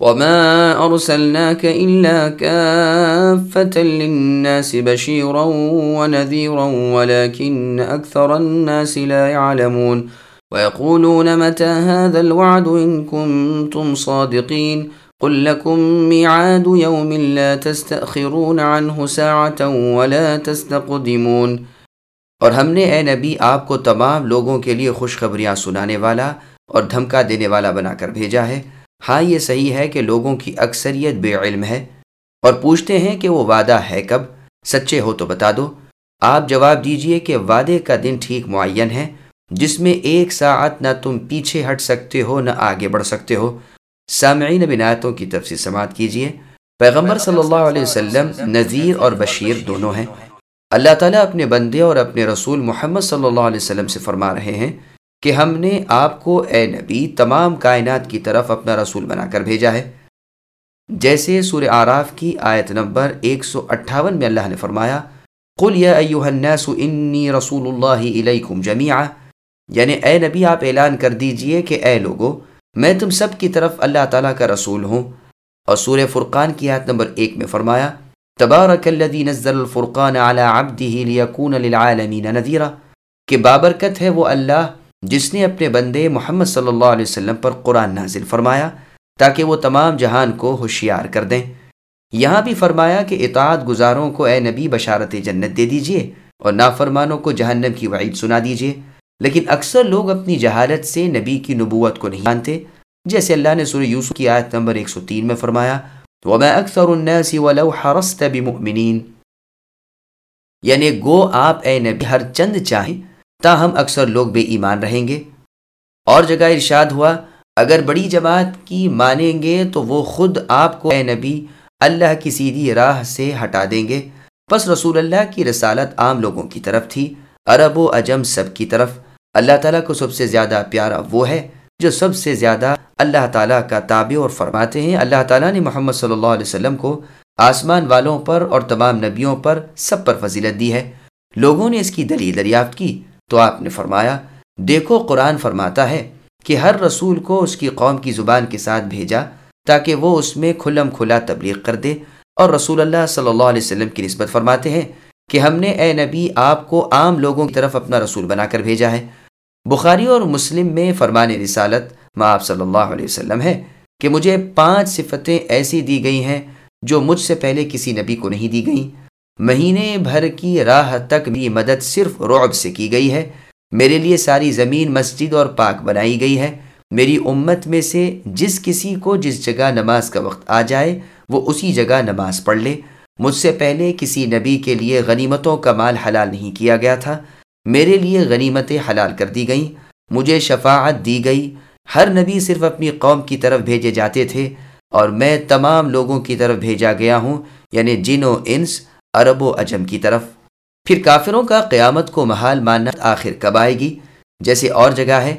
وما أرسلناك إلا كافة للناس بشيرا ونذيرا ولكن أكثر الناس لا يعلمون ويقولون متى هذا الوعد إن كنتم صادقين قل لكم ميعاد يوم لا تستأخرون عنه ساعة ولا تستقدمون اور ہم نے اے نبی آپ کو تمام لوگوں کے لیے خوشخبریاں سنانے والا اور دھمکا دینے والا بنا کر بھیجا ہے۔ ہاں یہ صحیح ہے کہ لوگوں کی اکثریت بے علم ہے اور پوچھتے ہیں کہ وہ وعدہ ہے کب؟ سچے ہو تو بتا دو۔ آپ جواب دیجیے کہ وعدے کا دن ٹھیک معین ہے، جس میں ایک ساعت نہ تم پیچھے ہٹ سکتے ہو، نہ آگے بڑھ سکتے ہو۔ سامعین بنایتوں کی تفصیل سماعت کیجیے۔ پیغمبر صلی اللہ علیہ وسلم نذیر اور بشیر دونوں ہیں۔ اللہ تعالیٰ اپنے بندے اور اپنے رسول محمد صلی اللہ علیہ وسلم سے فرما رہے ہیں۔ کہ ہم نے آپ کو اے نبی تمام کائنات کی طرف اپنا رسول بنا کر بھیجا ہے۔ جیسے سور آراف کی آیت نمبر 158 میں اللہ نے فرمایا، قل یا ایوہ الناس انی رسول اللہ علیکم جمیعا۔ یعنی اے نبی، آپ اعلان کر دیجیے کہ اے لوگو، میں تم سب کی طرف اللہ تعالیٰ کا رسول ہوں۔ اور سور فرقان کی آیت نمبر ایک میں فرمایا، تبارک الذي نزل الفرقان على عبده ليكون للعالمین نذیرا۔ کہ بابرکت ہے وہ اللہ جس نے اپنے بندے محمد صلی اللہ علیہ وسلم پر قرآن نازل فرمایا تاکہ وہ تمام جہان کو ہوشیار کر دیں۔ یہاں بھی فرمایا کہ اطاعت گزاروں کو اے نبی بشارت جنت دے دیجیے اور نافرمانوں کو جہنم کی وعید سنا دیجیے۔ لیکن اکثر لوگ اپنی جہالت سے نبی کی نبوت کو نہیں مانتے۔ جیسے اللہ نے سورہ یوسف کی آیت نمبر 103 میں فرمایا، وَمَا أَكْثَرُ النَّاسِ وَلَوْ حَرَسْتَ بِمُؤْمِنِينَ یعنی گو آپ اے نبی ہر چند چاہیں تاہم اکثر لوگ بے ایمان رہیں گے۔ اور جگہ ارشاد ہوا، اگر بڑی جماعت کی مانیں گے تو وہ خود آپ کو اے نبی، اللہ کی سیدھی راہ سے ہٹا دیں گے۔ پس رسول اللہ کی رسالت عام لوگوں کی طرف تھی، عرب و عجم سب کی طرف۔ اللہ تعالیٰ کو سب سے زیادہ پیارا وہ ہے جو سب سے زیادہ اللہ تعالیٰ کا تابع اور فرماتے ہیں۔ اللہ تعالیٰ نے محمد صلی اللہ علیہ وسلم کو آسمان والوں پر اور تمام نبیوں پر سب پر فضیلت دی ہے۔ لوگوں نے اس کی دلیل دریافت کی۔ تو آپ نے فرمایا، دیکھو قرآن فرماتا ہے کہ ہر رسول کو اس کی قوم کی زبان کے ساتھ بھیجا تاکہ وہ اس میں کھلم کھلا تبلیغ کر دے۔ اور رسول اللہ صلی اللہ علیہ وسلم کی نسبت فرماتے ہیں کہ ہم نے اے نبی، آپ کو عام لوگوں کی طرف اپنا رسول بنا کر بھیجا ہے۔ بخاری اور مسلم میں فرمان رسالت ما آپ صلی اللہ علیہ وسلم ہے کہ مجھے پانچ صفتیں ایسی دی گئی ہیں جو مجھ سے پہلے کسی نبی کو نہیں دی گئیں۔ مہینے بھر کی راہ تک بھی مدد صرف رعب سے کی گئی ہے۔ میرے لیے ساری زمین مسجد اور پاک بنائی گئی ہے۔ میری امت میں سے جس کسی کو جس جگہ نماز کا وقت آ جائے، وہ اسی جگہ نماز پڑھ لے۔ مجھ سے پہلے کسی نبی کے لیے غنیمتوں کا مال حلال نہیں کیا گیا تھا۔ میرے لیے غنیمتیں حلال کر دی گئیں۔ مجھے شفاعت دی گئی۔ ہر نبی صرف اپنی قوم کی طرف بھیجے جاتے تھے اور میں تمام لوگوں کی طرف بھیجا گیا ہوں یعنی جن و انس عرب و عجم کی طرف۔ پھر کافروں کا قیامت کو محال ماننا آخر کب آئے گی؟ جیسے اور جگہ ہے۔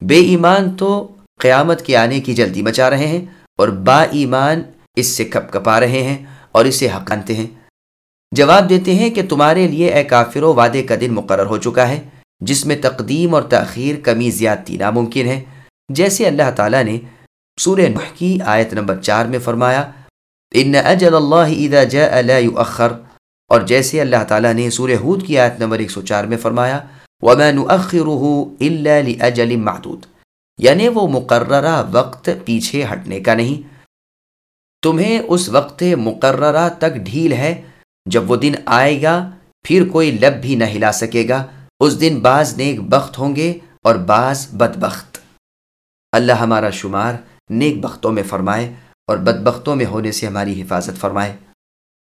بے ایمان تو قیامت کے آنے کی جلدی مچا رہے ہیں اور با ایمان اس سے کپ کپا رہے ہیں اور اسے حقانتے ہیں۔ جواب دیتے ہیں کہ تمہارے لیے اے کافر وعدے کا دن مقرر ہو چکا ہے، جس میں تقدیم اور تاخیر کمی زیادتی ناممکن ہے۔ جیسے اللہ تعالیٰ نے سورہ نح کی آیت نمبر چار میں فرمایا، ان اجل اللہ اذا جاء لا يؤخر اور جیسے اللہ تعالیٰ نے سورہ ہود کی آیت نمبر 104 میں فرمایا، وَمَا نُؤَخِّرُهُ إِلَّا لِأَجَلٍ مَعْدُود۔ یعنی وہ مقررہ وقت پیچھے ہٹنے کا نہیں۔ تمہیں اس وقت مقررہ تک ڈھیل ہے، جب وہ دن آئے گا، پھر کوئی لب بھی نہ ہلا سکے گا۔ اس دن بعض نیک بخت ہوں گے اور بعض بدبخت۔ اللہ ہمارا شمار نیک بختوں میں فرمائے اور بدبختوں میں ہونے سے ہماری حفاظت فرمائے۔